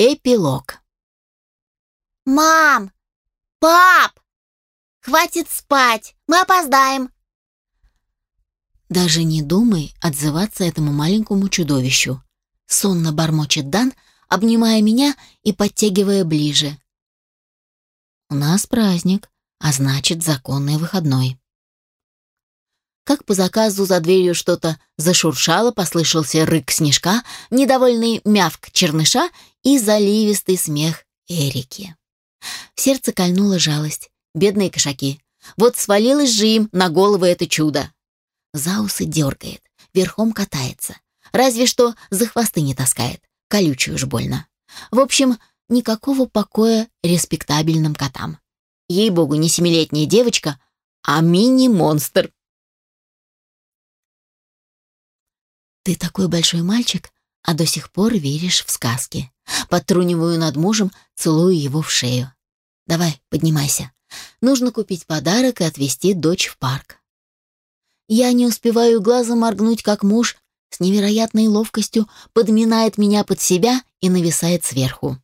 Эпилог. «Мам! Пап! Хватит спать! Мы опоздаем!» Даже не думай отзываться этому маленькому чудовищу. Сонно бормочет Дан, обнимая меня и подтягивая ближе. У нас праздник, а значит законный выходной. Как по заказу за дверью что-то зашуршало, послышался рык снежка, недовольный мявк черныша и заливистый смех Эрики. В сердце кольнула жалость. Бедные кошаки. Вот свалилось же им на головы это чудо. За усы дергает, верхом катается. Разве что за хвосты не таскает. Колючую уж больно. В общем, никакого покоя респектабельным котам. Ей-богу, не семилетняя девочка, а мини-монстр. Ты такой большой мальчик, а до сих пор веришь в сказки. Подтруниваю над мужем, целую его в шею. Давай, поднимайся. Нужно купить подарок и отвезти дочь в парк. Я не успеваю глазом моргнуть, как муж с невероятной ловкостью подминает меня под себя и нависает сверху.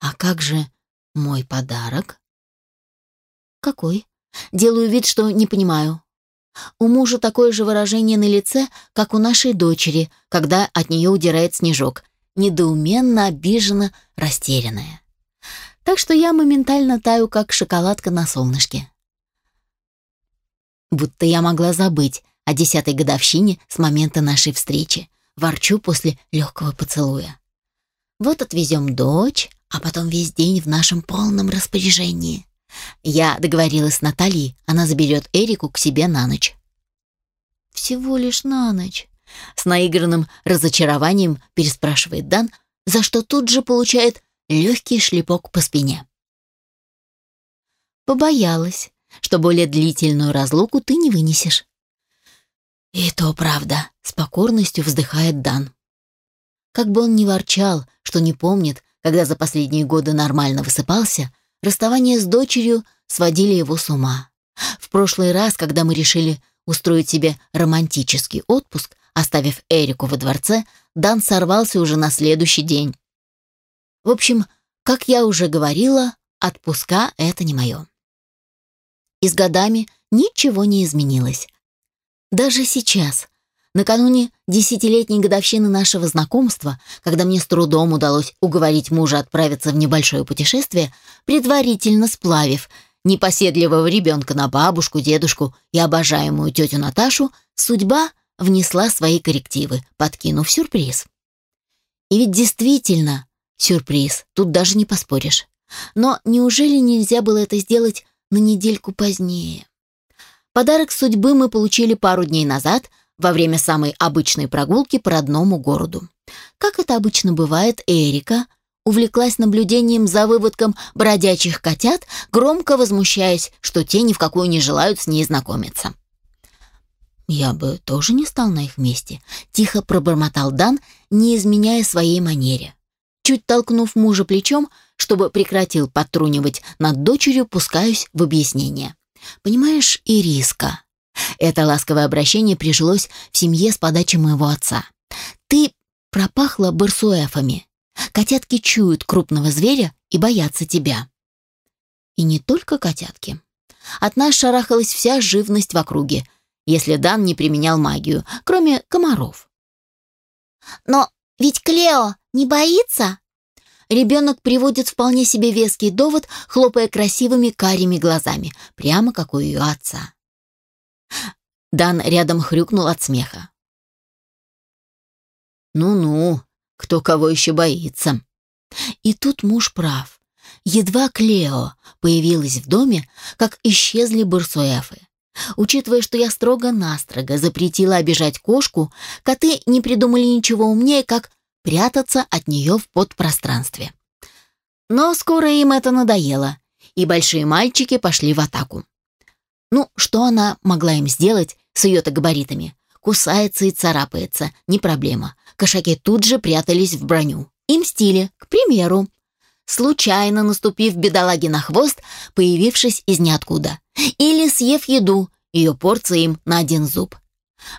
А как же мой подарок? Какой? Делаю вид, что не понимаю. У мужа такое же выражение на лице, как у нашей дочери, когда от нее удирает снежок, недоуменно, обиженно, растерянная. Так что я моментально таю, как шоколадка на солнышке. Будто я могла забыть о десятой годовщине с момента нашей встречи. Ворчу после легкого поцелуя. Вот отвезем дочь, а потом весь день в нашем полном распоряжении. Я договорилась с Натальей, она заберет Эрику к себе на ночь. Всего лишь на ночь. С наигранным разочарованием переспрашивает Дан, за что тут же получает легкий шлепок по спине. Побоялась, что более длительную разлуку ты не вынесешь. И то правда, с покорностью вздыхает Дан. Как бы он ни ворчал, что не помнит, когда за последние годы нормально высыпался, Расставание с дочерью сводили его с ума. В прошлый раз, когда мы решили устроить себе романтический отпуск, оставив Эрику во дворце, Дан сорвался уже на следующий день. В общем, как я уже говорила, отпуска — это не мое. И с годами ничего не изменилось. Даже сейчас, Накануне десятилетней годовщины нашего знакомства, когда мне с трудом удалось уговорить мужа отправиться в небольшое путешествие, предварительно сплавив непоседливого ребенка на бабушку, дедушку и обожаемую тетю Наташу, судьба внесла свои коррективы, подкинув сюрприз. И ведь действительно сюрприз, тут даже не поспоришь. Но неужели нельзя было это сделать на недельку позднее? Подарок судьбы мы получили пару дней назад – во время самой обычной прогулки по родному городу. Как это обычно бывает, Эрика увлеклась наблюдением за выводком бродячих котят, громко возмущаясь, что те ни в какую не желают с ней знакомиться. «Я бы тоже не стал на их месте», — тихо пробормотал Дан, не изменяя своей манере. Чуть толкнув мужа плечом, чтобы прекратил подтрунивать над дочерью, пускаюсь в объяснение. «Понимаешь, Ириска, это ласковое обращение прижилось в семье с подачи моего отца. «Ты пропахла барсуэфами. Котятки чуют крупного зверя и боятся тебя». И не только котятки. От нас шарахалась вся живность в округе, если Дан не применял магию, кроме комаров. «Но ведь Клео не боится?» Ребенок приводит вполне себе веский довод, хлопая красивыми карими глазами, прямо как у ее отца. Дан рядом хрюкнул от смеха. «Ну-ну, кто кого еще боится?» И тут муж прав. Едва Клео появилась в доме, как исчезли бурсуэфы. Учитывая, что я строго-настрого запретила обижать кошку, коты не придумали ничего умнее, как прятаться от нее в подпространстве. Но скоро им это надоело, и большие мальчики пошли в атаку. Ну, что она могла им сделать с ее-то габаритами? Кусается и царапается, не проблема. Кошаки тут же прятались в броню. И мстили, к примеру, случайно наступив бедолаге на хвост, появившись из ниоткуда. Или съев еду, ее порция им на один зуб.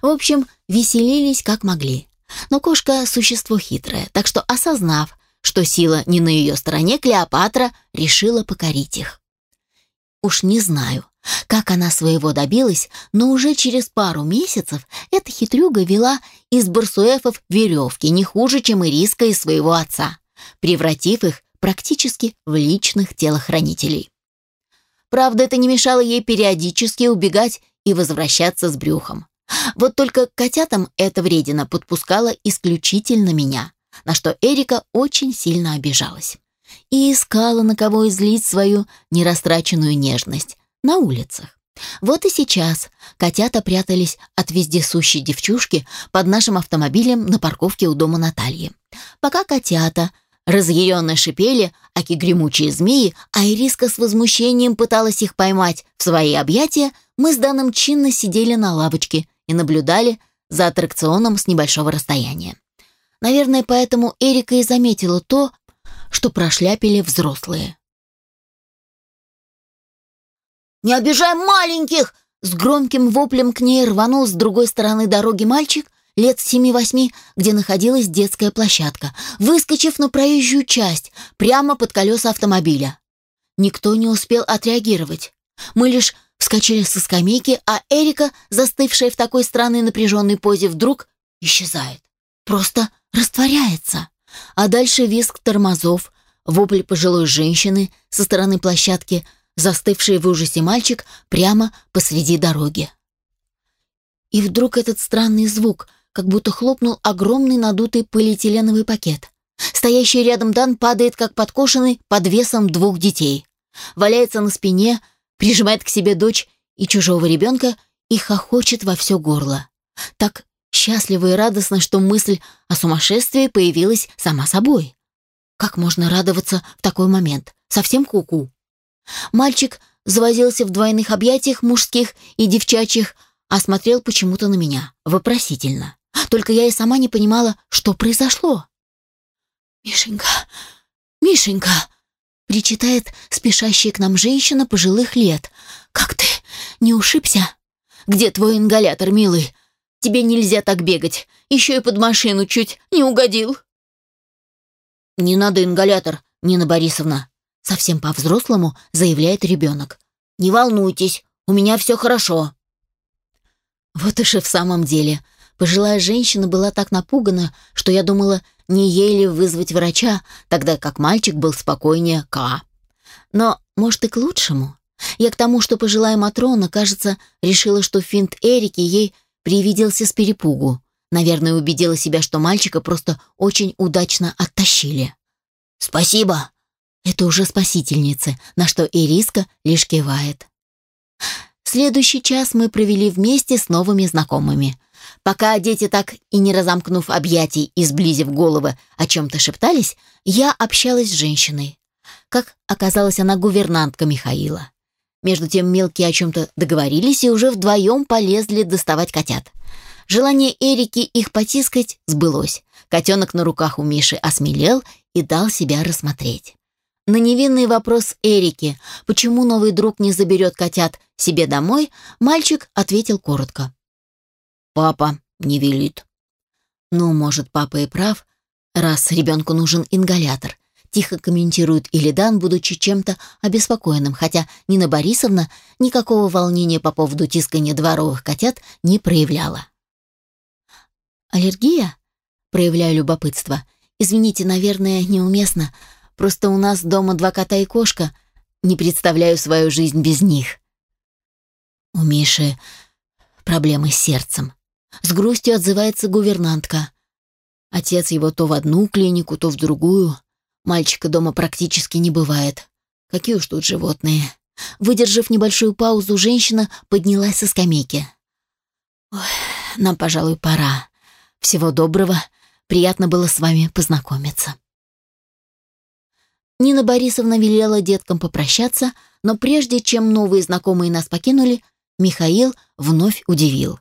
В общем, веселились как могли. Но кошка – существо хитрое, так что, осознав, что сила не на ее стороне, Клеопатра решила покорить их. Уж не знаю, как она своего добилась, но уже через пару месяцев эта хитрюга вела из барсуэфов веревки не хуже, чем Ириска из своего отца, превратив их практически в личных телохранителей. Правда, это не мешало ей периодически убегать и возвращаться с брюхом. Вот только котятам эта вредина подпускала исключительно меня, на что Эрика очень сильно обижалась. И искала, на кого излить свою нерастраченную нежность на улицах. Вот и сейчас котята прятались от вездесущей девчушки под нашим автомобилем на парковке у дома Натальи. Пока котята разъяренно шипели, аки гремучие змеи, а Ириска с возмущением пыталась их поймать в свои объятия, мы с Даном чинно сидели на лавочке и наблюдали за аттракционом с небольшого расстояния. Наверное, поэтому Эрика и заметила то, что прошляпили взрослые. «Не обижай маленьких!» С громким воплем к ней рванул с другой стороны дороги мальчик лет семи-восьми, где находилась детская площадка, выскочив на проезжую часть, прямо под колеса автомобиля. Никто не успел отреагировать. Мы лишь вскочили со скамейки, а Эрика, застывшая в такой странной напряженной позе, вдруг исчезает. Просто растворяется. А дальше визг тормозов, вопль пожилой женщины со стороны площадки — застывший в ужасе мальчик прямо посреди дороги. И вдруг этот странный звук, как будто хлопнул огромный надутый полиэтиленовый пакет. Стоящий рядом Дан падает, как подкошенный, под весом двух детей. Валяется на спине, прижимает к себе дочь и чужого ребенка и хохочет во все горло. Так счастливо и радостно, что мысль о сумасшествии появилась сама собой. Как можно радоваться в такой момент? Совсем куку. -ку. Мальчик завозился в двойных объятиях мужских и девчачьих, а смотрел почему-то на меня, вопросительно. Только я и сама не понимала, что произошло. «Мишенька, Мишенька!» — причитает спешащая к нам женщина пожилых лет. «Как ты? Не ушибся? Где твой ингалятор, милый? Тебе нельзя так бегать. Еще и под машину чуть не угодил». «Не надо ингалятор, Нина Борисовна», Совсем по-взрослому заявляет ребенок. «Не волнуйтесь, у меня все хорошо». Вот уж и в самом деле. Пожилая женщина была так напугана, что я думала, не ей ли вызвать врача, тогда как мальчик был спокойнее К. Но, может, и к лучшему. Я к тому, что пожилая Матрона, кажется, решила, что финт Эрики ей привиделся с перепугу. Наверное, убедила себя, что мальчика просто очень удачно оттащили. «Спасибо», это уже спасительницы, на что Ириска лишь кивает. Следующий час мы провели вместе с новыми знакомыми. Пока дети так и не разомкнув объятий и сблизив головы о чем-то шептались, я общалась с женщиной. Как оказалось, она гувернантка Михаила. Между тем мелкие о чем-то договорились и уже вдвоем полезли доставать котят. Желание Эрики их потискать сбылось. Котенок на руках у Миши осмелел и дал себя рассмотреть. На невинный вопрос Эрики, почему новый друг не заберет котят себе домой, мальчик ответил коротко. «Папа не велит». «Ну, может, папа и прав, раз ребенку нужен ингалятор», тихо комментирует Илидан, будучи чем-то обеспокоенным, хотя Нина Борисовна никакого волнения по поводу тискания дворовых котят не проявляла. «Аллергия?» Проявляю любопытство. «Извините, наверное, неуместно. Просто у нас дома два кота и кошка. Не представляю свою жизнь без них. У Миши проблемы с сердцем. С грустью отзывается гувернантка. Отец его то в одну клинику, то в другую. Мальчика дома практически не бывает. Какие уж тут животные. Выдержав небольшую паузу, женщина поднялась со скамейки. Ой, нам, пожалуй, пора. Всего доброго. Приятно было с вами познакомиться. Нина Борисовна велела деткам попрощаться, но прежде чем новые знакомые нас покинули, Михаил вновь удивил.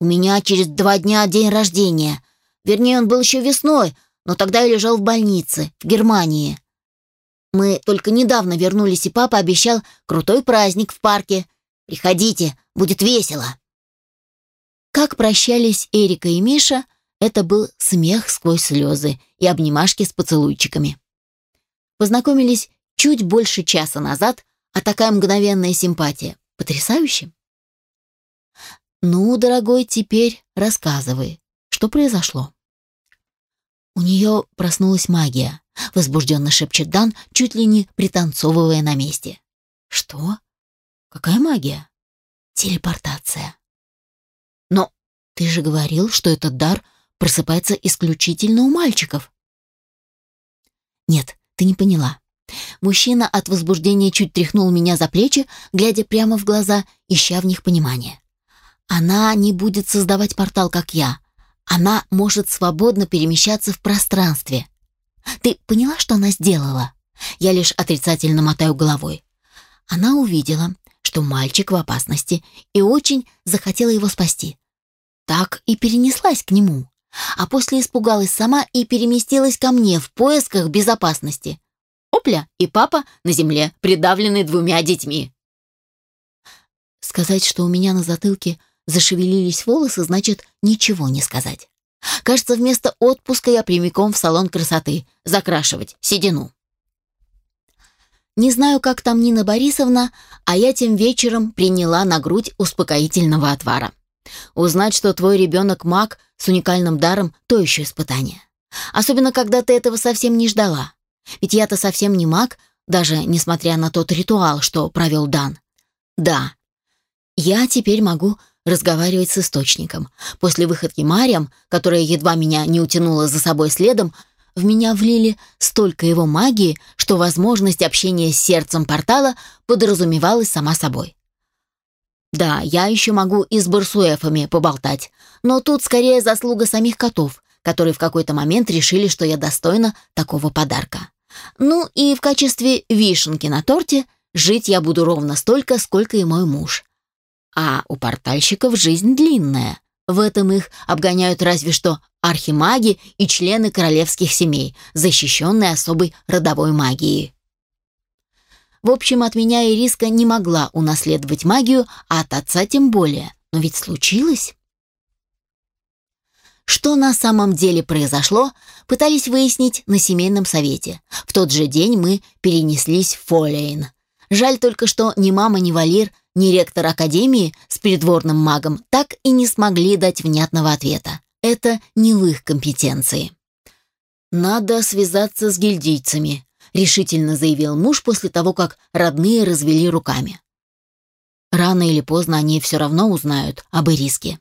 «У меня через два дня день рождения. Вернее, он был еще весной, но тогда я лежал в больнице, в Германии. Мы только недавно вернулись, и папа обещал крутой праздник в парке. Приходите, будет весело». Как прощались Эрика и Миша, Это был смех сквозь слезы и обнимашки с поцелуйчиками. Познакомились чуть больше часа назад, а такая мгновенная симпатия. Потрясающе. Ну, дорогой, теперь рассказывай, что произошло. У нее проснулась магия, возбужденно шепчет Дан, чуть ли не пританцовывая на месте. Что? Какая магия? Телепортация. Но ты же говорил, что этот дар просыпается исключительно у мальчиков. Нет, ты не поняла. Мужчина от возбуждения чуть тряхнул меня за плечи, глядя прямо в глаза, ища в них понимание. Она не будет создавать портал, как я. Она может свободно перемещаться в пространстве. Ты поняла, что она сделала? Я лишь отрицательно мотаю головой. Она увидела, что мальчик в опасности и очень захотела его спасти. Так и перенеслась к нему, а после испугалась сама и переместилась ко мне в поисках безопасности. Опля и папа на земле, придавленный двумя детьми. Сказать, что у меня на затылке зашевелились волосы, значит ничего не сказать. Кажется, вместо отпуска я прямиком в салон красоты закрашивать седину. Не знаю, как там Нина Борисовна, а я тем вечером приняла на грудь успокоительного отвара. Узнать, что твой ребенок маг с уникальным даром, то еще испытание. Особенно, когда ты этого совсем не ждала. Ведь я-то совсем не маг, даже несмотря на тот ритуал, что провел Дан. Да, я теперь могу разговаривать с источником. После выходки Мариам, которая едва меня не утянула за собой следом, в меня влили столько его магии, что возможность общения с сердцем портала подразумевалась сама собой. Да, я еще могу и с барсуэфами поболтать, но тут скорее заслуга самих котов, которые в какой-то момент решили, что я достойна такого подарка. Ну и в качестве вишенки на торте жить я буду ровно столько, сколько и мой муж. А у портальщиков жизнь длинная. В этом их обгоняют разве что архимаги и члены королевских семей, защищенные особой родовой магией. В общем, от меня Ириска не могла унаследовать магию, а от отца тем более. Но ведь случилось. Что на самом деле произошло, пытались выяснить на семейном совете. В тот же день мы перенеслись в Фолейн. Жаль только, что ни мама, ни Валир ни ректор академии с придворным магом так и не смогли дать внятного ответа. Это не в их компетенции. «Надо связаться с гильдийцами», — решительно заявил муж после того, как родные развели руками. Рано или поздно они все равно узнают об Ириске.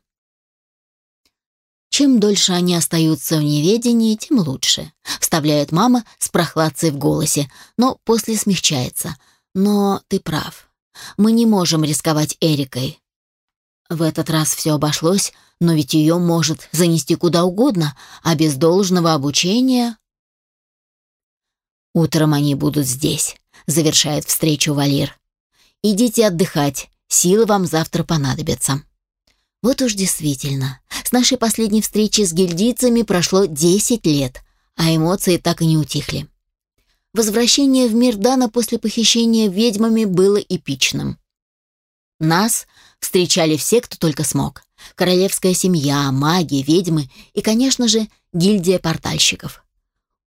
Чем дольше они остаются в неведении, тем лучше, вставляет мама с прохладцей в голосе, но после смягчается. Но ты прав. Мы не можем рисковать Эрикой. В этот раз все обошлось, но ведь ее может занести куда угодно, а без должного обучения... «Утром они будут здесь», — завершает встречу Валир. «Идите отдыхать, силы вам завтра понадобятся». Вот уж действительно, с нашей последней встречи с гильдийцами прошло 10 лет, а эмоции так и не утихли. Возвращение в мир Дана после похищения ведьмами было эпичным. Нас встречали все, кто только смог. Королевская семья, маги, ведьмы и, конечно же, гильдия портальщиков.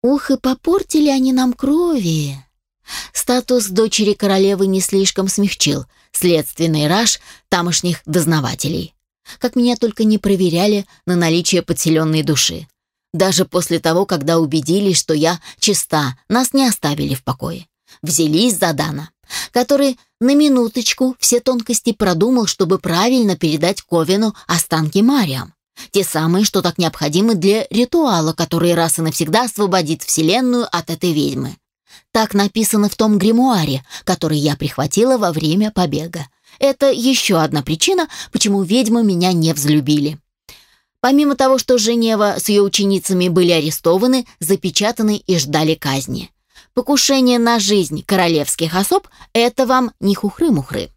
Ух, и попортили они нам крови. Статус дочери королевы не слишком смягчил следственный раж тамошних дознавателей. Как меня только не проверяли на наличие подселенной души. Даже после того, когда убедились, что я чиста, нас не оставили в покое. Взялись за Дана, который на минуточку все тонкости продумал, чтобы правильно передать Ковину останки Мариам. Те самые, что так необходимы для ритуала, который раз и навсегда освободит Вселенную от этой ведьмы. Так написано в том гримуаре, который я прихватила во время побега. Это еще одна причина, почему ведьмы меня не взлюбили. Помимо того, что Женева с ее ученицами были арестованы, запечатаны и ждали казни. Покушение на жизнь королевских особ – это вам не хухры-мухры.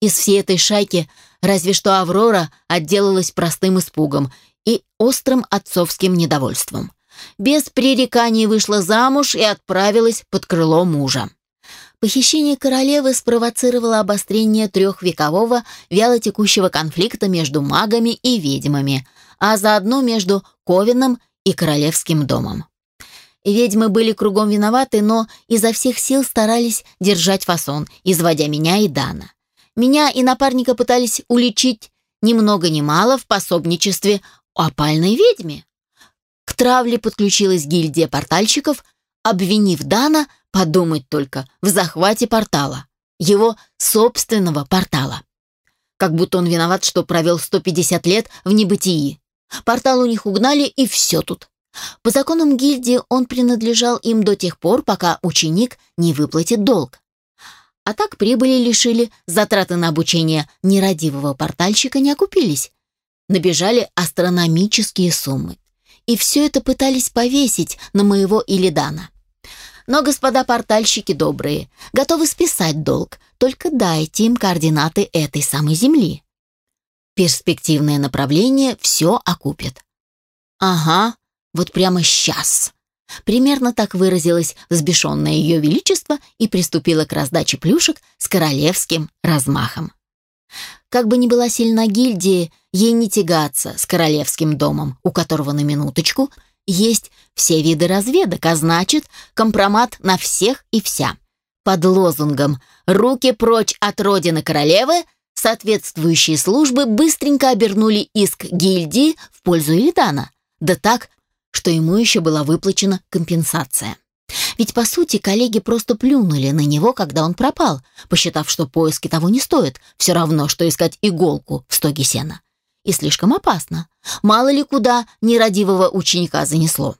Из всей этой шайки разве что Аврора отделалась простым испугом и острым отцовским недовольством. Без пререканий вышла замуж и отправилась под крыло мужа. Похищение королевы спровоцировало обострение трехвекового вялотекущего конфликта между магами и ведьмами, а заодно между Ковином и Королевским домом. Ведьмы были кругом виноваты, но изо всех сил старались держать фасон, изводя меня и Дана. Меня и напарника пытались уличить ни много ни мало в пособничестве опальной ведьме. К травле подключилась гильдия портальщиков, обвинив Дана, подумать только, в захвате портала. Его собственного портала. Как будто он виноват, что провел 150 лет в небытии. Портал у них угнали, и все тут. По законам гильдии он принадлежал им до тех пор, пока ученик не выплатит долг. А так прибыли лишили, затраты на обучение нерадивого портальщика не окупились. Набежали астрономические суммы. И все это пытались повесить на моего Илидана. Но господа портальщики добрые, готовы списать долг, только дайте им координаты этой самой земли. Перспективное направление все окупит. Ага, вот прямо сейчас. Примерно так выразилось взбешенное ее величество и приступила к раздаче плюшек с королевским размахом. Как бы ни была сильна гильдия, ей не тягаться с королевским домом, у которого на минуточку есть все виды разведок, а значит, компромат на всех и вся. Под лозунгом «Руки прочь от родины королевы» соответствующие службы быстренько обернули иск гильдии в пользу Илидана. Да так, что ему еще была выплачена компенсация. Ведь, по сути, коллеги просто плюнули на него, когда он пропал, посчитав, что поиски того не стоят, все равно, что искать иголку в стоге сена. И слишком опасно. Мало ли куда нерадивого ученика занесло.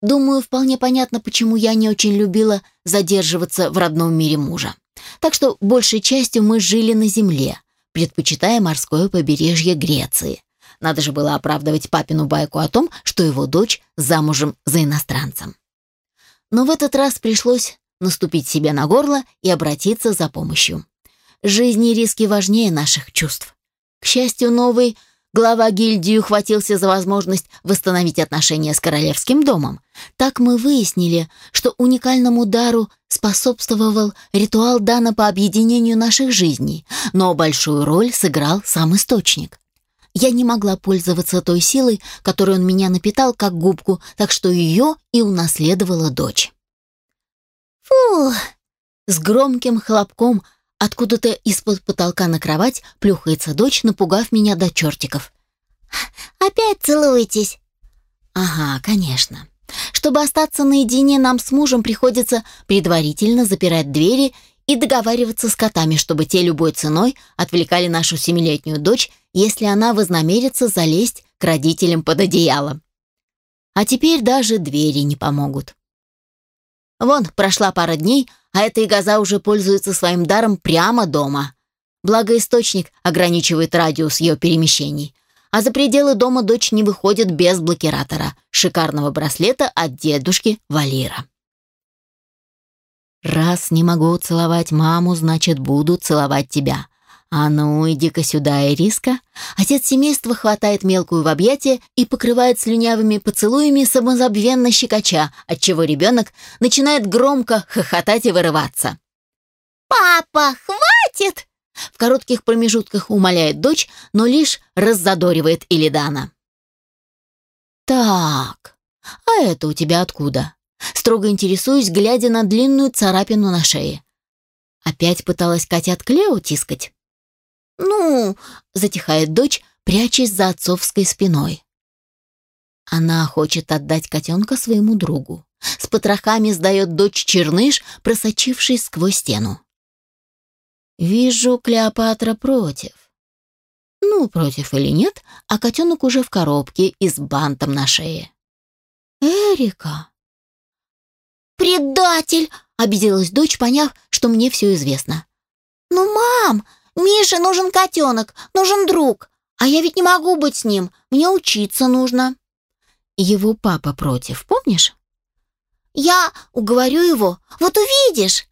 Думаю, вполне понятно, почему я не очень любила задерживаться в родном мире мужа. Так что большей частью мы жили на земле, предпочитая морское побережье Греции. Надо же было оправдывать папину байку о том, что его дочь замужем за иностранцем. Но в этот раз пришлось наступить себе на горло и обратиться за помощью. Жизни и риски важнее наших чувств. К счастью, новый глава гильдии ухватился за возможность восстановить отношения с королевским домом. Так мы выяснили, что уникальному дару способствовал ритуал Дана по объединению наших жизней, но большую роль сыграл сам источник. Я не могла пользоваться той силой, которой он меня напитал как губку, так что ее и унаследовала дочь. Фу! С громким хлопком откуда-то из-под потолка на кровать плюхается дочь, напугав меня до чертиков. Опять целуетесь? Ага, конечно. Чтобы остаться наедине, нам с мужем приходится предварительно запирать двери и договариваться с котами, чтобы те любой ценой отвлекали нашу семилетнюю дочь если она вознамерится залезть к родителям под одеяло. А теперь даже двери не помогут. Вон, прошла пара дней, а эта игоза уже пользуется своим даром прямо дома. Благо источник ограничивает радиус ее перемещений. А за пределы дома дочь не выходит без блокиратора, шикарного браслета от дедушки Валира. «Раз не могу целовать маму, значит, буду целовать тебя. «А ну, иди-ка сюда, Ириска». Отец семейства хватает мелкую в объятия и покрывает слюнявыми поцелуями самозабвенно щекоча, отчего ребенок начинает громко хохотать и вырываться. «Папа, хватит!» В коротких промежутках умоляет дочь, но лишь раззадоривает Илидана. «Так, а это у тебя откуда?» Строго интересуюсь, глядя на длинную царапину на шее. Опять пыталась котят Клео тискать? «Ну...» — затихает дочь, прячась за отцовской спиной. Она хочет отдать котенка своему другу. С потрохами сдает дочь черныш, просочивший сквозь стену. Вижу, Клеопатра против. Ну, против или нет, а котенок уже в коробке и с бантом на шее. «Эрика!» «Предатель!» — обиделась дочь, поняв, что мне все известно. «Ну, мам, Мише нужен котенок, нужен друг. А я ведь не могу быть с ним. Мне учиться нужно. Его папа против, помнишь? Я уговорю его. Вот увидишь.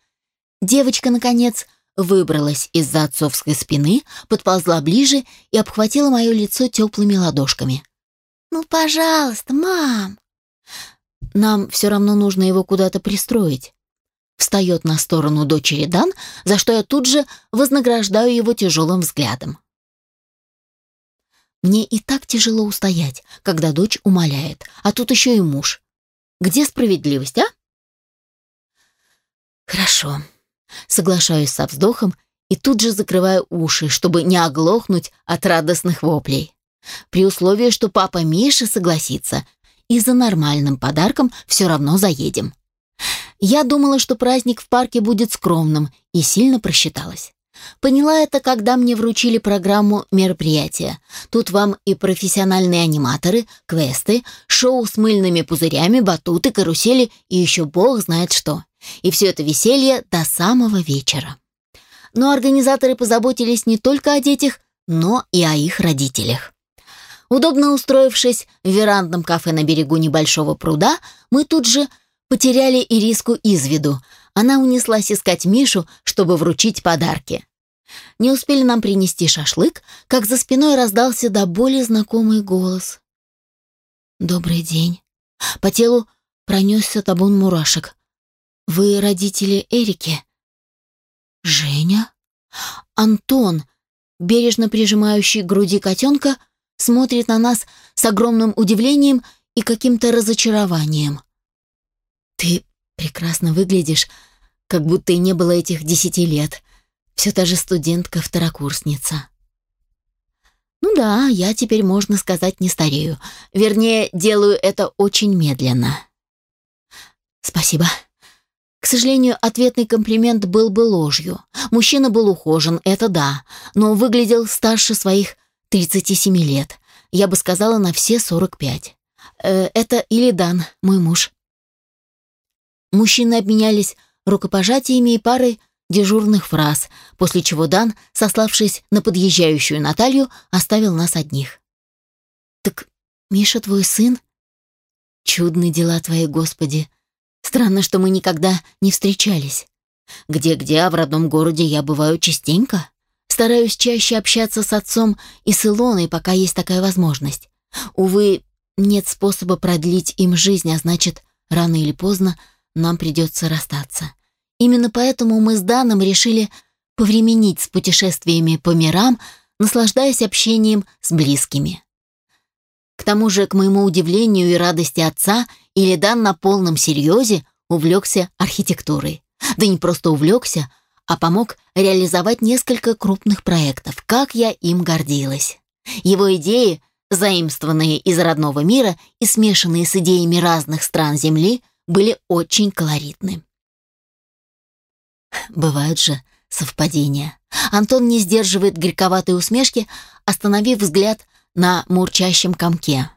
Девочка, наконец, выбралась из-за отцовской спины, подползла ближе и обхватила мое лицо теплыми ладошками. «Ну, пожалуйста, мам!» «Нам все равно нужно его куда-то пристроить встает на сторону дочери Дан, за что я тут же вознаграждаю его тяжелым взглядом. Мне и так тяжело устоять, когда дочь умоляет, а тут еще и муж. Где справедливость, а? Хорошо. Соглашаюсь со вздохом и тут же закрываю уши, чтобы не оглохнуть от радостных воплей. При условии, что папа Миша согласится, и за нормальным подарком все равно заедем. Я думала, что праздник в парке будет скромным, и сильно просчиталась. Поняла это, когда мне вручили программу мероприятия. Тут вам и профессиональные аниматоры, квесты, шоу с мыльными пузырями, батуты, карусели и еще бог знает что. И все это веселье до самого вечера. Но организаторы позаботились не только о детях, но и о их родителях. Удобно устроившись в верандном кафе на берегу небольшого пруда, мы тут же потеряли Ириску из виду. Она унеслась искать Мишу, чтобы вручить подарки. Не успели нам принести шашлык, как за спиной раздался до боли знакомый голос. «Добрый день». По телу пронесся табун мурашек. «Вы родители Эрики?» «Женя?» Антон, бережно прижимающий к груди котенка, — смотрит на нас с огромным удивлением и каким-то разочарованием. «Ты прекрасно выглядишь, как будто и не было этих десяти лет. Все та же студентка-второкурсница». «Ну да, я теперь, можно сказать, не старею. Вернее, делаю это очень медленно». «Спасибо». К сожалению, ответный комплимент был бы ложью. Мужчина был ухожен, это да, но выглядел старше своих 37 лет. Я бы сказала, на все 45. Э, это Илидан, мой муж. Мужчины обменялись рукопожатиями и парой дежурных фраз, после чего Дан, сославшись на подъезжающую Наталью, оставил нас одних. «Так Миша твой сын?» «Чудные дела твои, Господи! Странно, что мы никогда не встречались. Где-где, а в родном городе я бываю частенько». Стараюсь чаще общаться с отцом и с Илоной, пока есть такая возможность. Увы, нет способа продлить им жизнь, а значит, рано или поздно нам придется расстаться. Именно поэтому мы с Даном решили повременить с путешествиями по мирам, наслаждаясь общением с близкими. К тому же, к моему удивлению и радости отца, Илидан на полном серьезе увлекся архитектурой. Да не просто увлекся, а помог реализовать несколько крупных проектов. Как я им гордилась. Его идеи, заимствованные из родного мира и смешанные с идеями разных стран Земли, были очень колоритны. Бывают же совпадения. Антон не сдерживает горьковатой усмешки, остановив взгляд на мурчащем комке.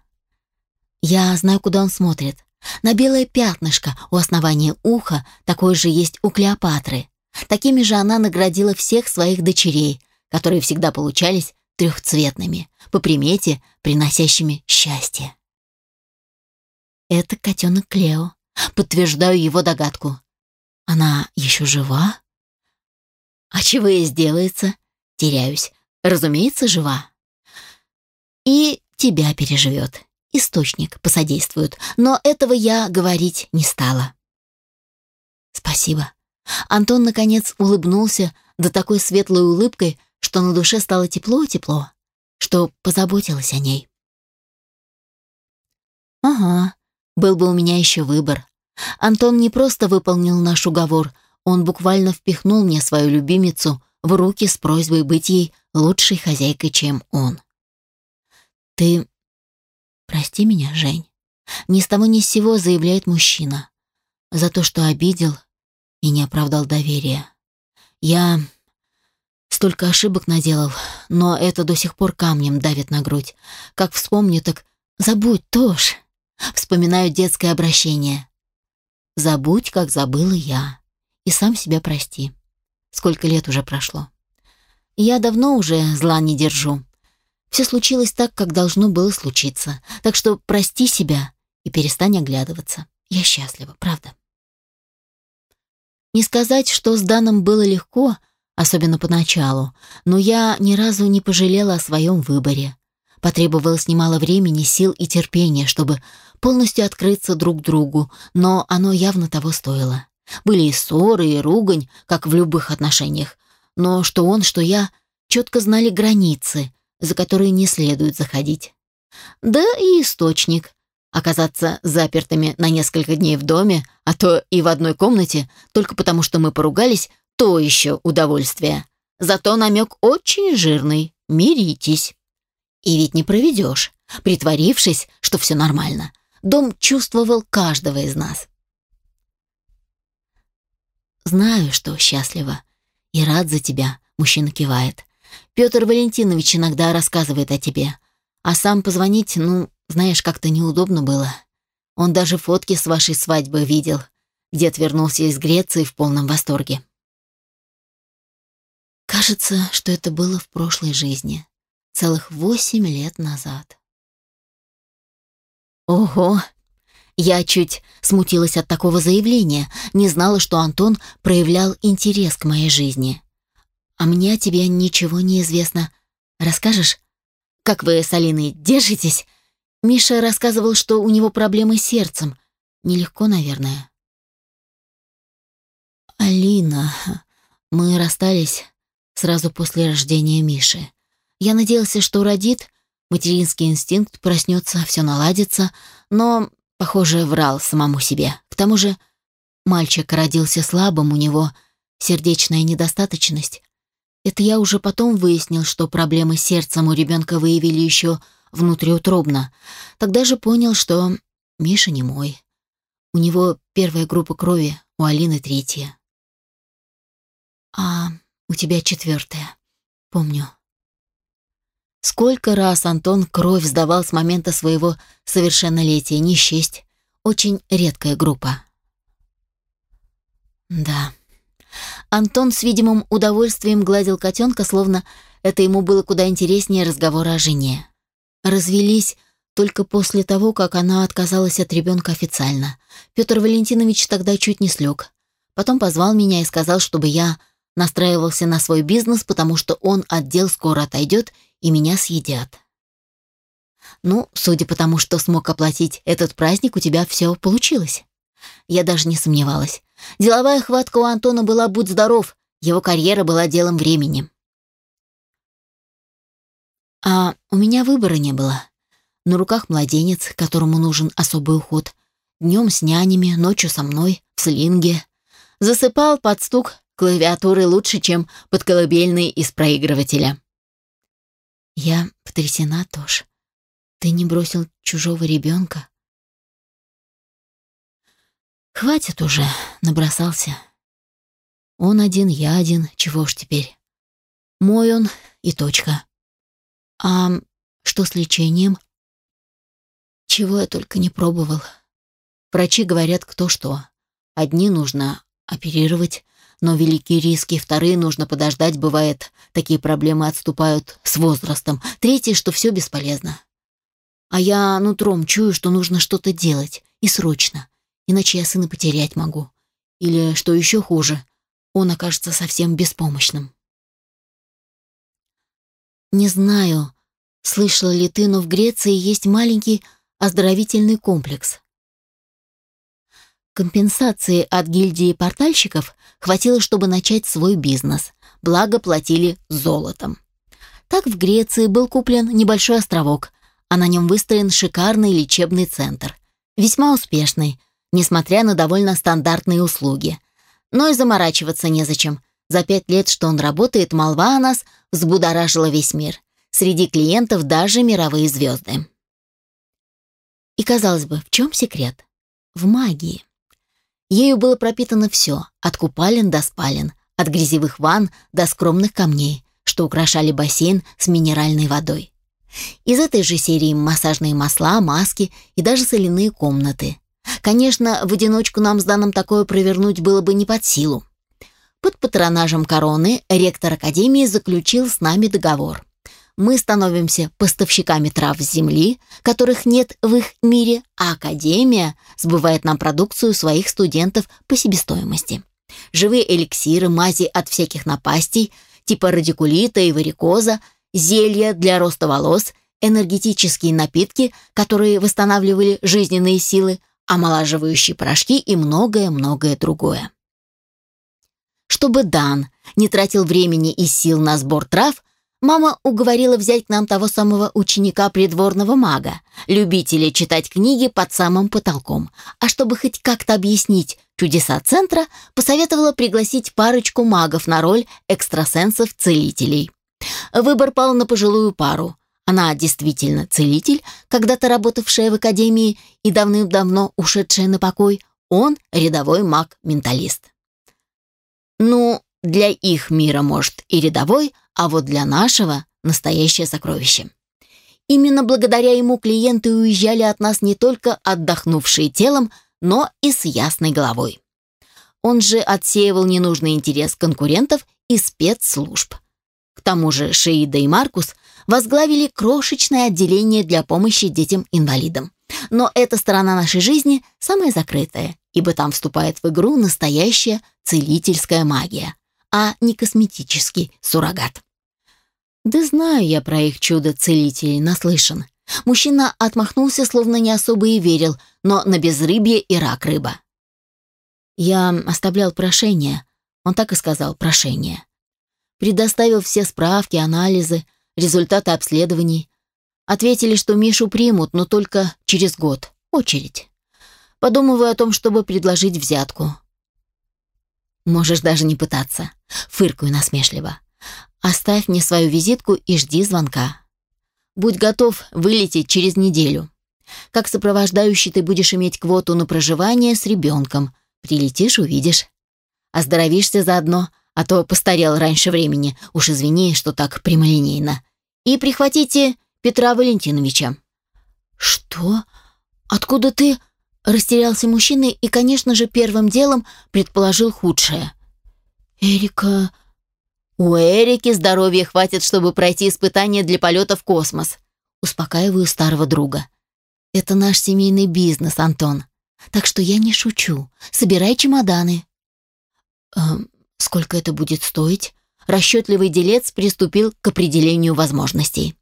Я знаю, куда он смотрит. На белое пятнышко у основания уха, такое же есть у Клеопатры. Такими же она наградила всех своих дочерей, которые всегда получались трехцветными, по примете, приносящими счастье. Это котенок Клео. Подтверждаю его догадку. Она еще жива? А чего ей сделается? Теряюсь. Разумеется, жива. И тебя переживет. Источник посодействует. Но этого я говорить не стала. Спасибо. Антон, наконец, улыбнулся до такой светлой улыбкой, что на душе стало тепло-тепло, что позаботилась о ней. «Ага, был бы у меня еще выбор. Антон не просто выполнил наш уговор, он буквально впихнул мне свою любимицу в руки с просьбой быть ей лучшей хозяйкой, чем он. «Ты прости меня, Жень», — ни с того ни с сего заявляет мужчина, за то, что обидел и не оправдал доверия. Я столько ошибок наделал, но это до сих пор камнем давит на грудь. Как вспомню, так забудь тоже. Вспоминаю детское обращение. Забудь, как забыла я. И сам себя прости. Сколько лет уже прошло. Я давно уже зла не держу. Все случилось так, как должно было случиться. Так что прости себя и перестань оглядываться. Я счастлива, правда. Не сказать, что с Даном было легко, особенно поначалу, но я ни разу не пожалела о своем выборе. Потребовалось немало времени, сил и терпения, чтобы полностью открыться друг другу, но оно явно того стоило. Были и ссоры, и ругань, как в любых отношениях, но что он, что я четко знали границы, за которые не следует заходить. Да и источник. Оказаться запертыми на несколько дней в доме, а то и в одной комнате, только потому что мы поругались, то еще удовольствие. Зато намек очень жирный. Миритесь. И ведь не проведешь, притворившись, что все нормально. Дом чувствовал каждого из нас. «Знаю, что счастлива. И рад за тебя», — мужчина кивает. «Петр Валентинович иногда рассказывает о тебе. А сам позвонить, ну, знаешь, как-то неудобно было. Он даже фотки с вашей свадьбы видел. Дед вернулся из Греции в полном восторге». Кажется, что это было в прошлой жизни, целых восемь лет назад. Ого, я чуть смутилась от такого заявления, не знала, что Антон проявлял интерес к моей жизни. А мне о тебе ничего не известно. Расскажешь, как вы с Алиной держитесь? Миша рассказывал, что у него проблемы с сердцем. Нелегко, наверное. Алина, мы расстались сразу после рождения Миши. Я надеялся, что родит, материнский инстинкт проснется, все наладится, но Похоже, врал самому себе. К тому же мальчик родился слабым, у него сердечная недостаточность. Это я уже потом выяснил, что проблемы с сердцем у ребенка выявили еще внутриутробно. Тогда же понял, что Миша не мой. У него первая группа крови, у Алины третья. А у тебя четвертая. Помню. Сколько раз Антон кровь сдавал с момента своего совершеннолетия, не счесть. Очень редкая группа. Да. Антон с видимым удовольствием гладил котенка, словно это ему было куда интереснее разговора о жене. Развелись только после того, как она отказалась от ребенка официально. Петр Валентинович тогда чуть не слег. Потом позвал меня и сказал, чтобы я настраивался на свой бизнес, потому что он отдел скоро отойдет и меня съедят. Ну, судя по тому, что смог оплатить этот праздник, у тебя все получилось. Я даже не сомневалась. Деловая хватка у Антона была «будь здоров», его карьера была делом времени. А у меня выбора не было. На руках младенец, которому нужен особый уход. Днем с нянями, ночью со мной, в слинге. Засыпал под стук клавиатуры лучше, чем под колыбельный из проигрывателя. Я потрясена, Тош. Ты не бросил чужого ребенка? Хватит уже, набросался. Он один, я один, чего ж теперь? Мой он и точка. А что с лечением? Чего я только не пробовал. Врачи говорят кто что. Одни нужно оперировать, но великие риски, вторые нужно подождать, бывает, такие проблемы отступают с возрастом, третьи, что все бесполезно. А я нутром чую, что нужно что-то делать, и срочно, иначе я сына потерять могу. Или, что еще хуже, он окажется совсем беспомощным. Не знаю, слышала ли ты, но в Греции есть маленький оздоровительный комплекс. Компенсации от гильдии портальщиков хватило, чтобы начать свой бизнес, благо платили золотом. Так в Греции был куплен небольшой островок, а на нем выстроен шикарный лечебный центр. Весьма успешный, несмотря на довольно стандартные услуги. Но и заморачиваться незачем. За пять лет, что он работает, молва о нас взбудоражила весь мир. Среди клиентов даже мировые звезды. И казалось бы, в чем секрет? В магии. Ею было пропитано все, от купалин до спален, от грязевых ванн до скромных камней, что украшали бассейн с минеральной водой. Из этой же серии массажные масла, маски и даже соляные комнаты. Конечно, в одиночку нам с Даном такое провернуть было бы не под силу. Под патронажем короны ректор Академии заключил с нами договор мы становимся поставщиками трав с земли, которых нет в их мире, а Академия сбывает нам продукцию своих студентов по себестоимости. Живые эликсиры, мази от всяких напастей, типа радикулита и варикоза, зелья для роста волос, энергетические напитки, которые восстанавливали жизненные силы, омолаживающие порошки и многое-многое другое. Чтобы Дан не тратил времени и сил на сбор трав, Мама уговорила взять к нам того самого ученика придворного мага, любителя читать книги под самым потолком. А чтобы хоть как-то объяснить чудеса центра, посоветовала пригласить парочку магов на роль экстрасенсов-целителей. Выбор пал на пожилую пару. Она действительно целитель, когда-то работавшая в академии и давным-давно ушедшая на покой. Он рядовой маг-менталист. Ну, для их мира, может, и рядовой, а вот для нашего — настоящее сокровище. Именно благодаря ему клиенты уезжали от нас не только отдохнувшие телом, но и с ясной головой. Он же отсеивал ненужный интерес конкурентов и спецслужб. К тому же Шеида и Маркус возглавили крошечное отделение для помощи детям-инвалидам. Но эта сторона нашей жизни самая закрытая, ибо там вступает в игру настоящая целительская магия, а не косметический суррогат. Да знаю я про их чудо-целителей, наслышан. Мужчина отмахнулся, словно не особо и верил, но на безрыбье и рак рыба. Я оставлял прошение, он так и сказал, прошение. Предоставил все справки, анализы, результаты обследований. Ответили, что Мишу примут, но только через год. Очередь. Подумываю о том, чтобы предложить взятку. Можешь даже не пытаться. Фыркаю насмешливо. Оставь мне свою визитку и жди звонка. Будь готов вылететь через неделю. Как сопровождающий ты будешь иметь квоту на проживание с ребенком. Прилетишь, увидишь. Оздоровишься заодно, а то постарел раньше времени. Уж извини, что так прямолинейно. И прихватите Петра Валентиновича». «Что? Откуда ты?» Растерялся мужчина и, конечно же, первым делом предположил худшее. «Эрика...» «У Эрики здоровья хватит, чтобы пройти испытание для полета в космос», успокаиваю старого друга. «Это наш семейный бизнес, Антон. Так что я не шучу. Собирай чемоданы». «Эм, сколько это будет стоить?» Расчетливый делец приступил к определению возможностей.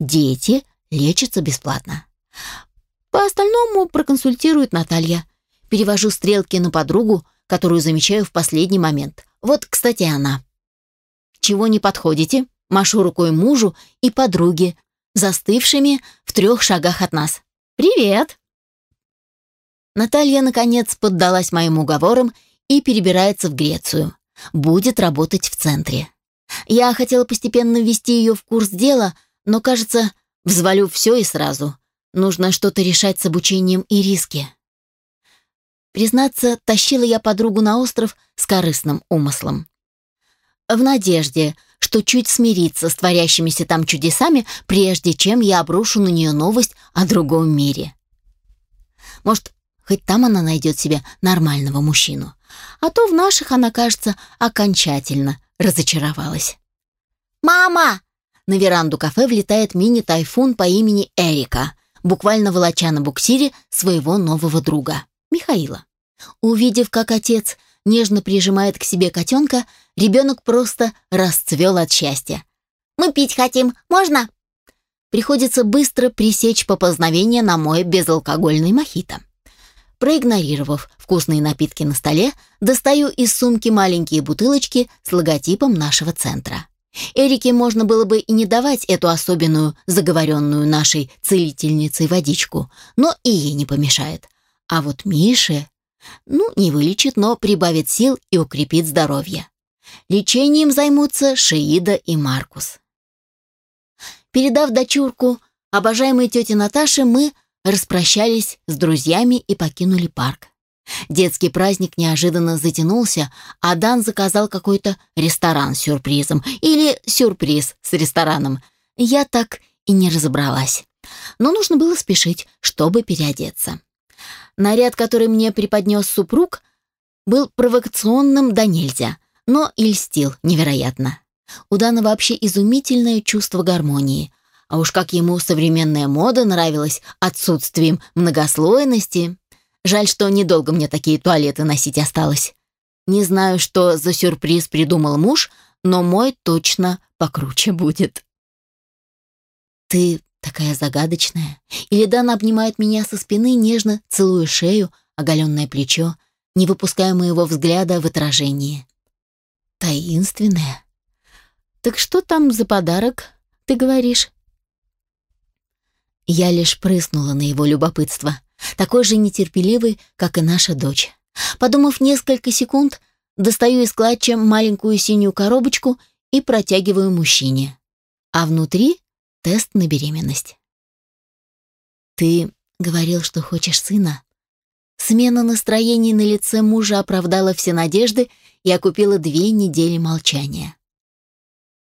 Дети лечатся бесплатно. По остальному проконсультирует Наталья. Перевожу стрелки на подругу, которую замечаю в последний момент. Вот, кстати, она. Чего не подходите? Машу рукой мужу и подруге, застывшими в трех шагах от нас. «Привет!» Наталья, наконец, поддалась моим уговорам и перебирается в Грецию. Будет работать в центре. Я хотела постепенно ввести ее в курс дела, но, кажется, взвалю все и сразу. Нужно что-то решать с обучением и риски. Признаться, тащила я подругу на остров с корыстным умыслом. В надежде, что чуть смириться с творящимися там чудесами, прежде чем я обрушу на нее новость о другом мире. Может, хоть там она найдет себе нормального мужчину. А то в наших она, кажется, окончательно разочаровалась. «Мама!» На веранду кафе влетает мини-тайфун по имени Эрика, буквально волоча на буксире своего нового друга, Михаила. Увидев, как отец нежно прижимает к себе котенка, ребенок просто расцвел от счастья. «Мы пить хотим, можно?» Приходится быстро пресечь поползновение на мой безалкогольный мохито. Проигнорировав вкусные напитки на столе, достаю из сумки маленькие бутылочки с логотипом нашего центра. Эрике можно было бы и не давать эту особенную, заговоренную нашей целительницей водичку, но и ей не помешает. А вот Мише, ну, не вылечит, но прибавит сил и укрепит здоровье. Лечением займутся Шиида и Маркус. Передав дочурку обожаемой тете Наташе, мы распрощались с друзьями и покинули парк. Детский праздник неожиданно затянулся, а Дан заказал какой-то ресторан с сюрпризом или сюрприз с рестораном. Я так и не разобралась. Но нужно было спешить, чтобы переодеться. Наряд, который мне преподнес супруг, был провокационным да нельзя, но и льстил невероятно. У Дана вообще изумительное чувство гармонии. А уж как ему современная мода нравилась отсутствием многослойности. Жаль, что недолго мне такие туалеты носить осталось. Не знаю, что за сюрприз придумал муж, но мой точно покруче будет. Ты такая загадочная. Или Дана обнимает меня со спины, нежно целуя шею, оголенное плечо, не выпуская моего взгляда в отражении. Таинственная. Так что там за подарок, ты говоришь? Я лишь прыснула на его любопытство, такой же нетерпеливый, как и наша дочь. Подумав несколько секунд, достаю из клатча маленькую синюю коробочку и протягиваю мужчине. А внутри тест на беременность. «Ты говорил, что хочешь сына?» Смена настроений на лице мужа оправдала все надежды и окупила две недели молчания.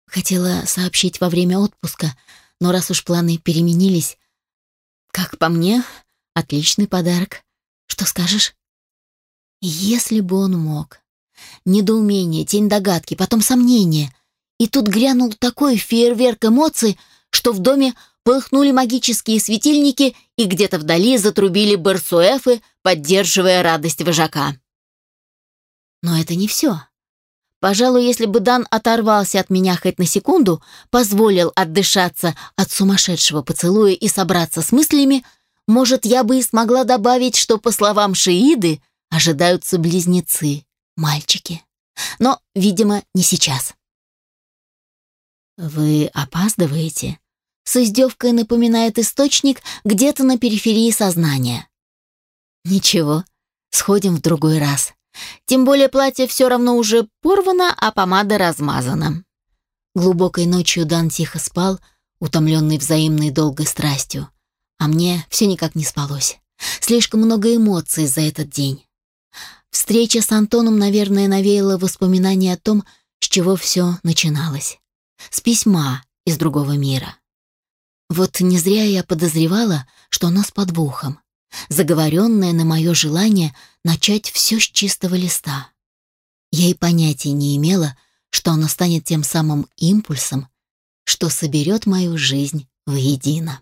Хотела сообщить во время отпуска, но раз уж планы переменились, как по мне, отличный подарок. Что скажешь? Если бы он мог. Недоумение, тень догадки, потом сомнение. И тут грянул такой фейерверк эмоций, что в доме полыхнули магические светильники и где-то вдали затрубили барсуэфы, поддерживая радость вожака. Но это не все. Пожалуй, если бы Дан оторвался от меня хоть на секунду, позволил отдышаться от сумасшедшего поцелуя и собраться с мыслями, может, я бы и смогла добавить, что, по словам Шииды, ожидаются близнецы, мальчики. Но, видимо, не сейчас. «Вы опаздываете?» С издевкой напоминает источник где-то на периферии сознания. «Ничего, сходим в другой раз. Тем более платье все равно уже порвано, а помада размазана». Глубокой ночью Дан тихо спал, утомленный взаимной долгой страстью. А мне все никак не спалось. Слишком много эмоций за этот день. Встреча с Антоном, наверное, навеяла воспоминания о том, с чего все начиналось. С письма из другого мира. Вот не зря я подозревала, что оно с подвохом, заговоренное на мое желание начать все с чистого листа. Я и понятия не имела, что оно станет тем самым импульсом, что соберет мою жизнь воедино.